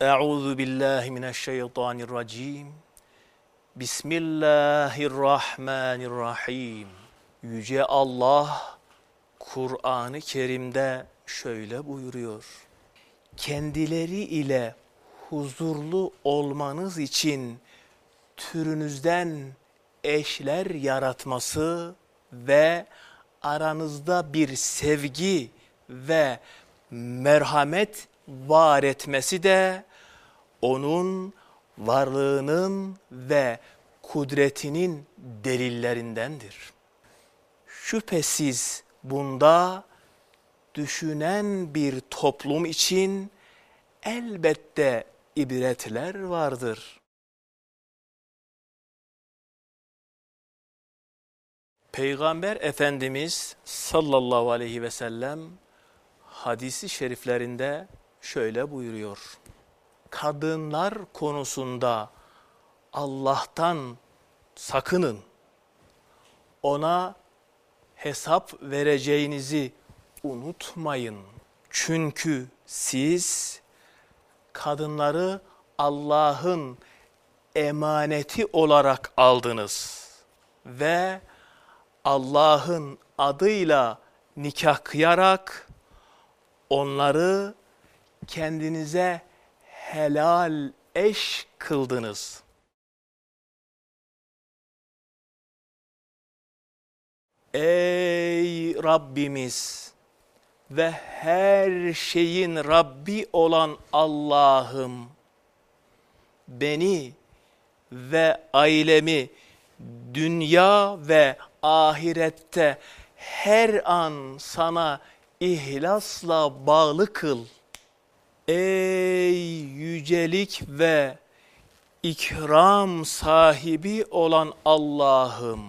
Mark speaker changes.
Speaker 1: Euzu billahi mineşşeytanirracim. Bismillahirrahmanirrahim. Yüce Allah Kur'an-ı Kerim'de şöyle buyuruyor. Kendileri ile huzurlu olmanız için türünüzden eşler yaratması ve aranızda bir sevgi ve merhamet var etmesi de onun varlığının ve kudretinin delillerindendir. Şüphesiz bunda düşünen bir toplum için elbette ibretler vardır. Peygamber Efendimiz sallallahu aleyhi ve sellem hadisi şeriflerinde şöyle buyuruyor. Kadınlar konusunda Allah'tan sakının. Ona hesap vereceğinizi unutmayın. Çünkü siz kadınları Allah'ın emaneti olarak aldınız ve Allah'ın adıyla nikah kıyarak onları kendinize helal eş kıldınız. Ey Rabbimiz ve her şeyin Rabbi olan Allah'ım beni ve ailemi dünya ve ahirette her an sana ihlasla bağlı kıl. Ey yücelik ve ikram sahibi olan Allah'ım